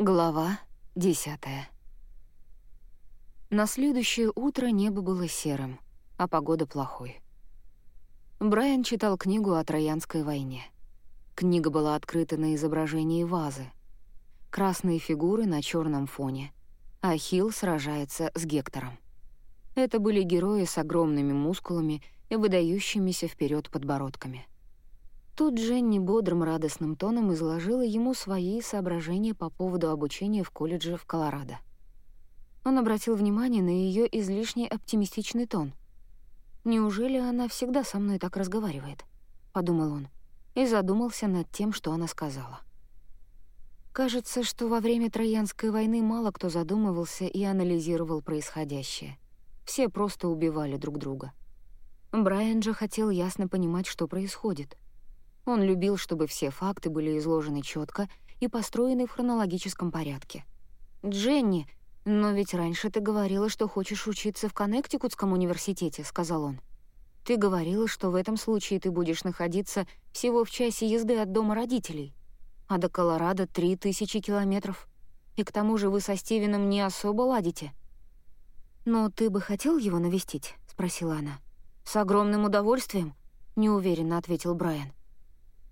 Глава десятая. На следующее утро небо было серым, а погода плохой. Брайан читал книгу о Троянской войне. Книга была открыта на изображении вазы. Красные фигуры на черном фоне. Ахилл сражается с Гектором. Это были герои с огромными мускулами и выдающимися вперед подбородками. Тут Дженни бодрым радостным тоном изложила ему свои соображения по поводу обучения в колледже в Колорадо. Он обратил внимание на ее излишне оптимистичный тон. «Неужели она всегда со мной так разговаривает?» — подумал он, и задумался над тем, что она сказала. Кажется, что во время Троянской войны мало кто задумывался и анализировал происходящее. Все просто убивали друг друга. Брайан же хотел ясно понимать, что происходит — он любил, чтобы все факты были изложены четко и построены в хронологическом порядке. «Дженни, но ведь раньше ты говорила, что хочешь учиться в Коннектикутском университете», — сказал он. «Ты говорила, что в этом случае ты будешь находиться всего в часе езды от дома родителей, а до Колорадо — три тысячи километров. И к тому же вы со Стивеном не особо ладите». «Но ты бы хотел его навестить?» — спросила она. «С огромным удовольствием», — неуверенно ответил Брайан.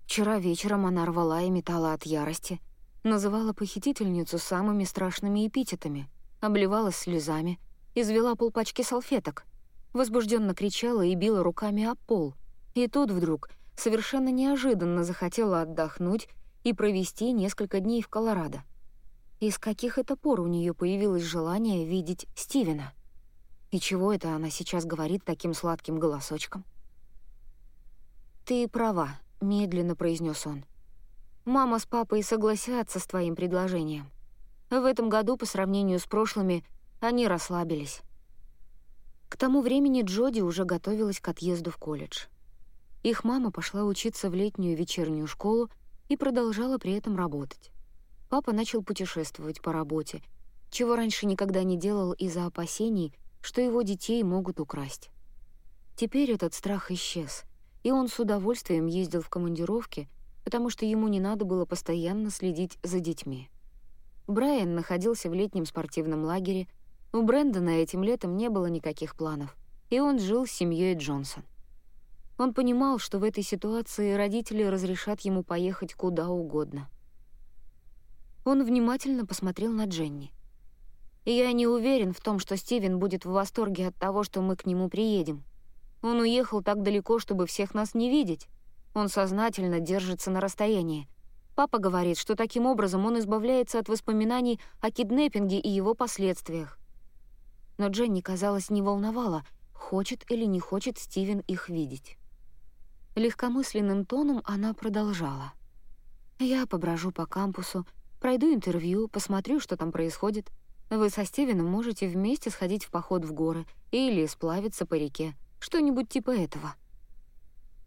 Вчера вечером она рвала и метала от ярости, называла похитительницу самыми страшными эпитетами, обливалась слезами, извела полпачки салфеток, возбужденно кричала и била руками о пол. И тут вдруг совершенно неожиданно захотела отдохнуть и провести несколько дней в Колорадо. Из каких это пор у нее появилось желание видеть Стивена? И чего это она сейчас говорит таким сладким голосочком? «Ты права», — медленно произнес он. «Мама с папой согласятся с твоим предложением. В этом году, по сравнению с прошлыми, они расслабились». К тому времени Джоди уже готовилась к отъезду в колледж. Их мама пошла учиться в летнюю вечернюю школу и продолжала при этом работать. Папа начал путешествовать по работе, чего раньше никогда не делал из-за опасений, что его детей могут украсть. Теперь этот страх исчез — и он с удовольствием ездил в командировки, потому что ему не надо было постоянно следить за детьми. Брайан находился в летнем спортивном лагере, у Брэндона этим летом не было никаких планов, и он жил с семьей Джонсон. Он понимал, что в этой ситуации родители разрешат ему поехать куда угодно. Он внимательно посмотрел на Дженни. «Я не уверен в том, что Стивен будет в восторге от того, что мы к нему приедем», он уехал так далеко, чтобы всех нас не видеть. Он сознательно держится на расстоянии. Папа говорит, что таким образом он избавляется от воспоминаний о киднеппинге и его последствиях. Но Дженни, казалось, не волновала, хочет или не хочет Стивен их видеть. Легкомысленным тоном она продолжала. «Я поброжу по кампусу, пройду интервью, посмотрю, что там происходит. Вы со Стивеном можете вместе сходить в поход в горы или сплавиться по реке. Что-нибудь типа этого.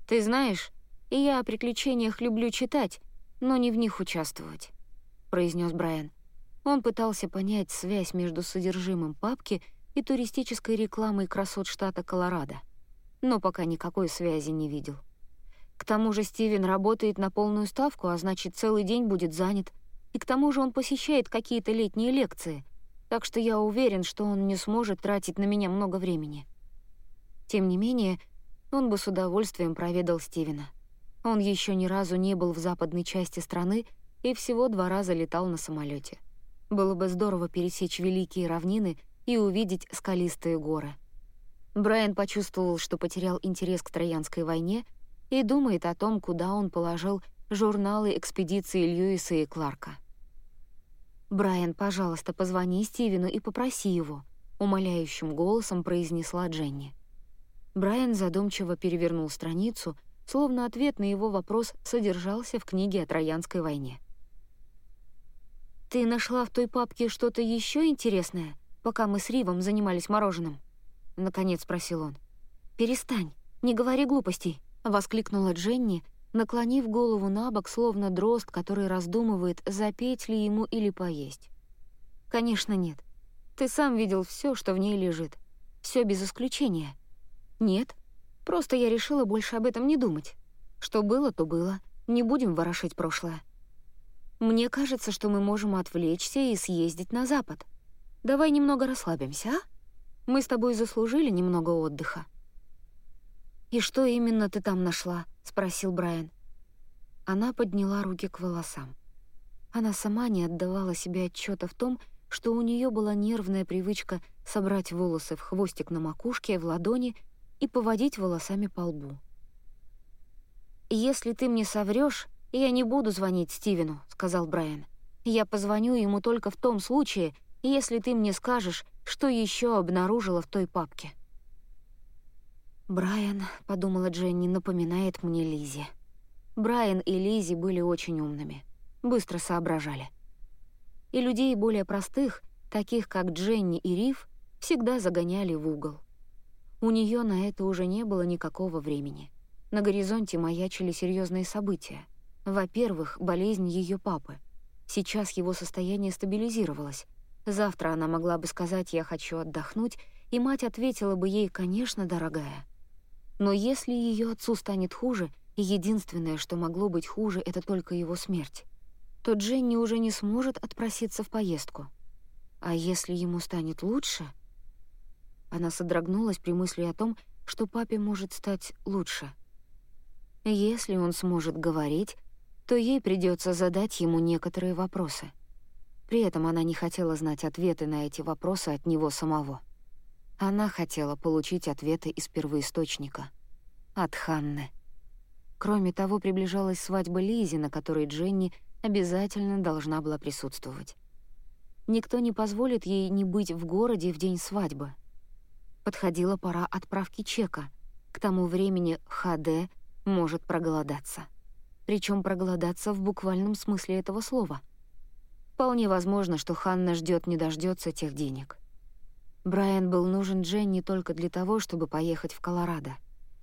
Ты знаешь, и я о приключениях люблю читать, но не в них участвовать», — произнес Брайан. Он пытался понять связь между содержимым папки и туристической рекламой красот штата Колорадо, но пока никакой связи не видел. К тому же Стивен работает на полную ставку, а значит, целый день будет занят, и к тому же он посещает какие-то летние лекции, так что я уверен, что он не сможет тратить на меня много времени. Тем не менее, он бы с удовольствием проведал Стивена. Он еще ни разу не был в западной части страны и всего два раза летал на самолете. Было бы здорово пересечь великие равнины и увидеть скалистые горы. Брайан почувствовал, что потерял интерес к Троянской войне и думает о том, куда он положил журналы экспедиции Льюиса и Кларка. «Брайан, пожалуйста, позвони Стивену и попроси его», — умоляющим голосом произнесла Дженни. Брайан задумчиво перевернул страницу, словно ответ на его вопрос содержался в книге о Троянской войне. «Ты нашла в той папке что-то еще интересное, пока мы с Ривом занимались мороженым?» — наконец спросил он. «Перестань, не говори глупостей», — воскликнула Дженни, наклонив голову на бок, словно дрозд, который раздумывает, запеть ли ему или поесть. «Конечно нет. Ты сам видел все, что в ней лежит. Все без исключения. «Нет. Просто я решила больше об этом не думать. Что было, то было. Не будем ворошить прошлое». Мне кажется, что мы можем отвлечься и съездить на запад. Давай немного расслабимся, а? Мы с тобой заслужили немного отдыха». «И что именно ты там нашла?» — спросил Брайан. Она подняла руки к волосам. Она сама не отдавала себе отчета в том, что у нее была нервная привычка собрать волосы в хвостик на макушке, в ладони и поводить волосами по лбу. «Если ты мне соврёшь, я не буду звонить Стивену», — сказал Брайан. «Я позвоню ему только в том случае, если ты мне скажешь, что ещё обнаружила в той папке». «Брайан», — подумала Дженни, — напоминает мне Лизи. Брайан и Лизи были очень умными, быстро соображали. И людей более простых, таких как Дженни и Риф, всегда загоняли в угол. У нее на это уже не было никакого времени. На горизонте маячили серьезные события. Во-первых, болезнь ее папы. Сейчас его состояние стабилизировалось. Завтра она могла бы сказать «я хочу отдохнуть», и мать ответила бы ей «конечно, дорогая». Но если ее отцу станет хуже, и единственное, что могло быть хуже, это только его смерть, то Дженни уже не сможет отпроситься в поездку. А если ему станет лучше... Она содрогнулась при мысли о том, что папе может стать лучше. Если он сможет говорить, то ей придется задать ему некоторые вопросы. При этом она не хотела знать ответы на эти вопросы от него самого. Она хотела получить ответы из первоисточника. От Ханны. Кроме того, приближалась свадьба Лизи, на которой Дженни обязательно должна была присутствовать. Никто не позволит ей не быть в городе в день свадьбы. Подходила пора отправки чека. К тому времени ХД может проголодаться. Причем проголодаться в буквальном смысле этого слова. Вполне возможно, что Ханна ждет не дождется тех денег. Брайан был нужен Дженни только для того, чтобы поехать в Колорадо.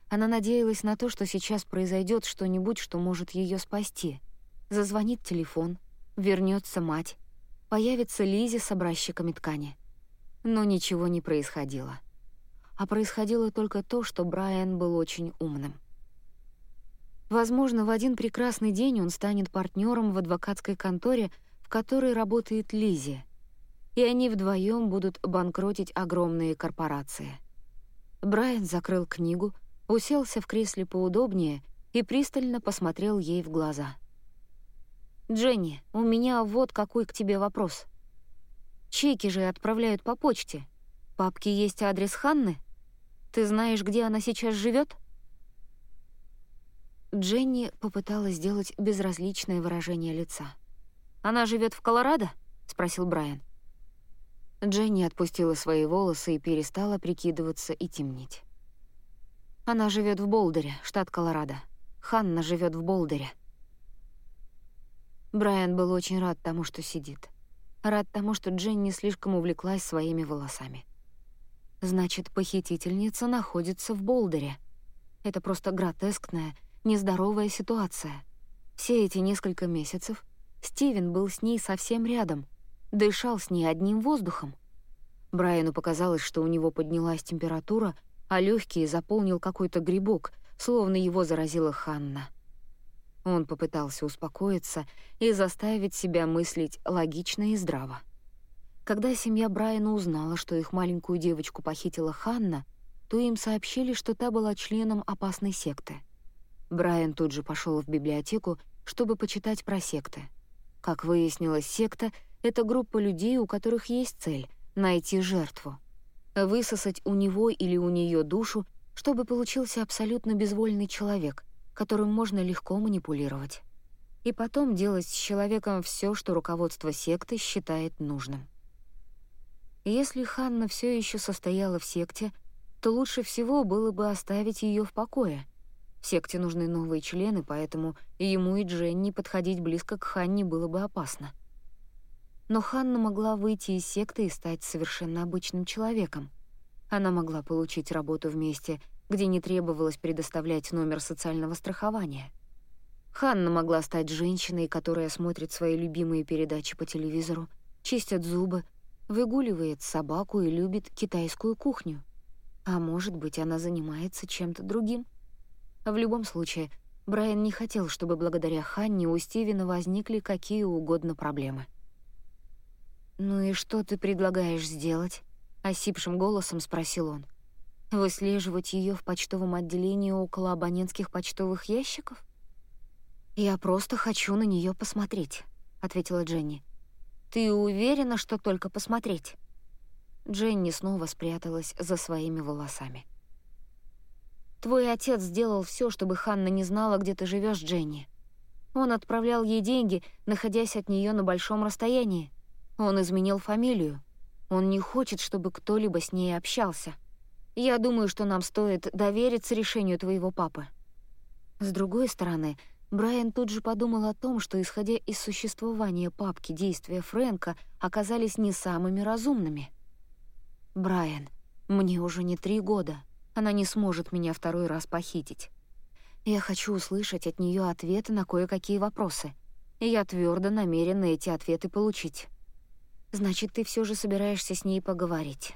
Она надеялась на то, что сейчас произойдет что-нибудь, что может ее спасти. Зазвонит телефон, вернется мать, появится Лизи с образчиками ткани. Но ничего не происходило. А происходило только то, что Брайан был очень умным. Возможно, в один прекрасный день он станет партнером в адвокатской конторе, в которой работает Лизи, и они вдвоем будут банкротить огромные корпорации. Брайан закрыл книгу, уселся в кресле поудобнее и пристально посмотрел ей в глаза. «Дженни, у меня вот какой к тебе вопрос. Чеки же отправляют по почте. В папке есть адрес Ханны? Ты знаешь, где она сейчас живет? Дженни попыталась сделать безразличное выражение лица. «Она живет в Колорадо?» — спросил Брайан. Дженни отпустила свои волосы и перестала прикидываться и темнеть. Она живет в Болдере, штат Колорадо. Ханна живет в Болдере. Брайан был очень рад тому, что сидит. Рад тому, что Дженни слишком увлеклась своими волосами. Значит, похитительница находится в Болдере. Это просто гротескная, нездоровая ситуация. Все эти несколько месяцев Стивен был с ней совсем рядом, дышал с ней одним воздухом. Брайану показалось, что у него поднялась температура — а легкие заполнил какой-то грибок, словно его заразила Ханна. Он попытался успокоиться и заставить себя мыслить логично и здраво. Когда семья Брайана узнала, что их маленькую девочку похитила Ханна, то им сообщили, что та была членом опасной секты. Брайан тут же пошел в библиотеку, чтобы почитать про секты. Как выяснилось, секта — это группа людей, у которых есть цель — найти жертву высосать у него или у нее душу, чтобы получился абсолютно безвольный человек, которым можно легко манипулировать. И потом делать с человеком все, что руководство секты считает нужным. Если Ханна все еще состояла в секте, то лучше всего было бы оставить ее в покое. В секте нужны новые члены, поэтому ему и Дженни подходить близко к Ханне было бы опасно. Но Ханна могла выйти из секты и стать совершенно обычным человеком. Она могла получить работу в месте, где не требовалось предоставлять номер социального страхования. Ханна могла стать женщиной, которая смотрит свои любимые передачи по телевизору, чистит зубы, выгуливает собаку и любит китайскую кухню. А может быть, она занимается чем-то другим. В любом случае, Брайан не хотел, чтобы благодаря Ханне у Стивена возникли какие угодно проблемы. «Ну и что ты предлагаешь сделать?» — осипшим голосом спросил он. «Выслеживать ее в почтовом отделении около абонентских почтовых ящиков?» «Я просто хочу на нее посмотреть», — ответила Дженни. «Ты уверена, что только посмотреть?» Дженни снова спряталась за своими волосами. «Твой отец сделал все, чтобы Ханна не знала, где ты живешь, Дженни. Он отправлял ей деньги, находясь от нее на большом расстоянии. Он изменил фамилию. Он не хочет, чтобы кто-либо с ней общался. Я думаю, что нам стоит довериться решению твоего папы». С другой стороны, Брайан тут же подумал о том, что, исходя из существования папки, действия Фрэнка оказались не самыми разумными. «Брайан, мне уже не три года. Она не сможет меня второй раз похитить. Я хочу услышать от нее ответы на кое-какие вопросы, и я твердо намерена эти ответы получить. Значит, ты все же собираешься с ней поговорить?»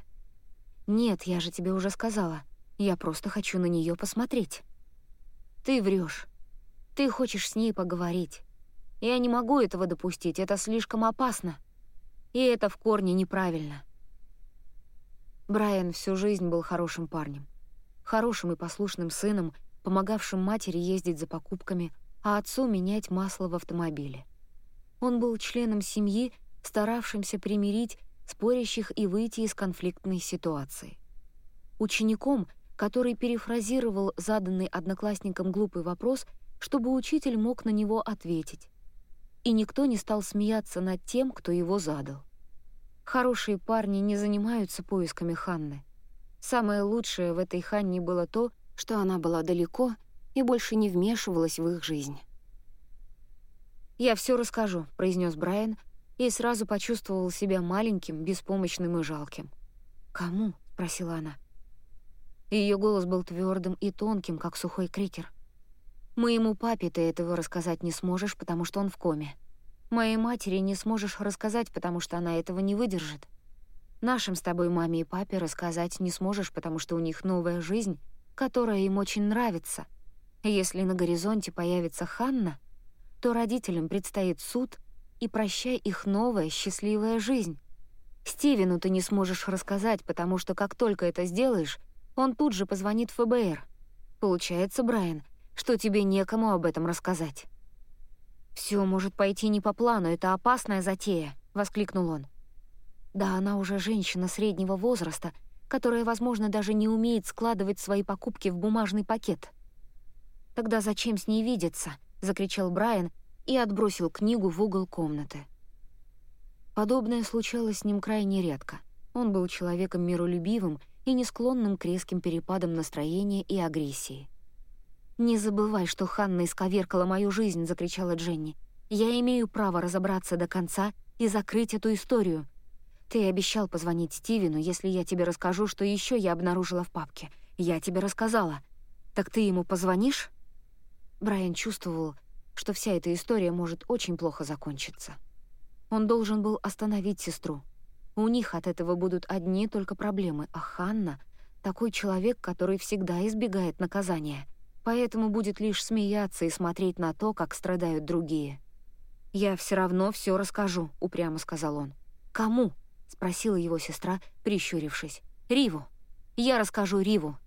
«Нет, я же тебе уже сказала. Я просто хочу на нее посмотреть». «Ты врешь. Ты хочешь с ней поговорить. Я не могу этого допустить, это слишком опасно. И это в корне неправильно. Брайан всю жизнь был хорошим парнем. Хорошим и послушным сыном, помогавшим матери ездить за покупками, а отцу менять масло в автомобиле. Он был членом семьи, старавшимся примирить спорящих и выйти из конфликтной ситуации. Учеником, который перефразировал заданный одноклассникам глупый вопрос — чтобы учитель мог на него ответить. И никто не стал смеяться над тем, кто его задал. Хорошие парни не занимаются поисками Ханны. Самое лучшее в этой Ханне было то, что она была далеко и больше не вмешивалась в их жизнь. «Я все расскажу», — произнес Брайан, и сразу почувствовал себя маленьким, беспомощным и жалким. «Кому?» — спросила она. Ее голос был твердым и тонким, как сухой крекер. Моему папе ты этого рассказать не сможешь, потому что он в коме. Моей матери не сможешь рассказать, потому что она этого не выдержит. Нашим с тобой маме и папе рассказать не сможешь, потому что у них новая жизнь, которая им очень нравится. Если на горизонте появится Ханна, то родителям предстоит суд и прощай их новая счастливая жизнь. Стивену ты не сможешь рассказать, потому что как только это сделаешь, он тут же позвонит ФБР. Получается, Брайан, что тебе некому об этом рассказать». «Всё может пойти не по плану, это опасная затея», — воскликнул он. «Да она уже женщина среднего возраста, которая, возможно, даже не умеет складывать свои покупки в бумажный пакет». «Тогда зачем с ней видеться?» — закричал Брайан и отбросил книгу в угол комнаты. Подобное случалось с ним крайне редко. Он был человеком миролюбивым и не склонным к резким перепадам настроения и агрессии. «Не забывай, что Ханна исковеркала мою жизнь», — закричала Дженни. «Я имею право разобраться до конца и закрыть эту историю. Ты обещал позвонить Стивену, если я тебе расскажу, что еще я обнаружила в папке. Я тебе рассказала. Так ты ему позвонишь?» Брайан чувствовал, что вся эта история может очень плохо закончиться. Он должен был остановить сестру. У них от этого будут одни только проблемы, а Ханна — такой человек, который всегда избегает наказания — поэтому будет лишь смеяться и смотреть на то, как страдают другие. «Я все равно все расскажу», — упрямо сказал он. «Кому?» — спросила его сестра, прищурившись. «Риву. Я расскажу Риву.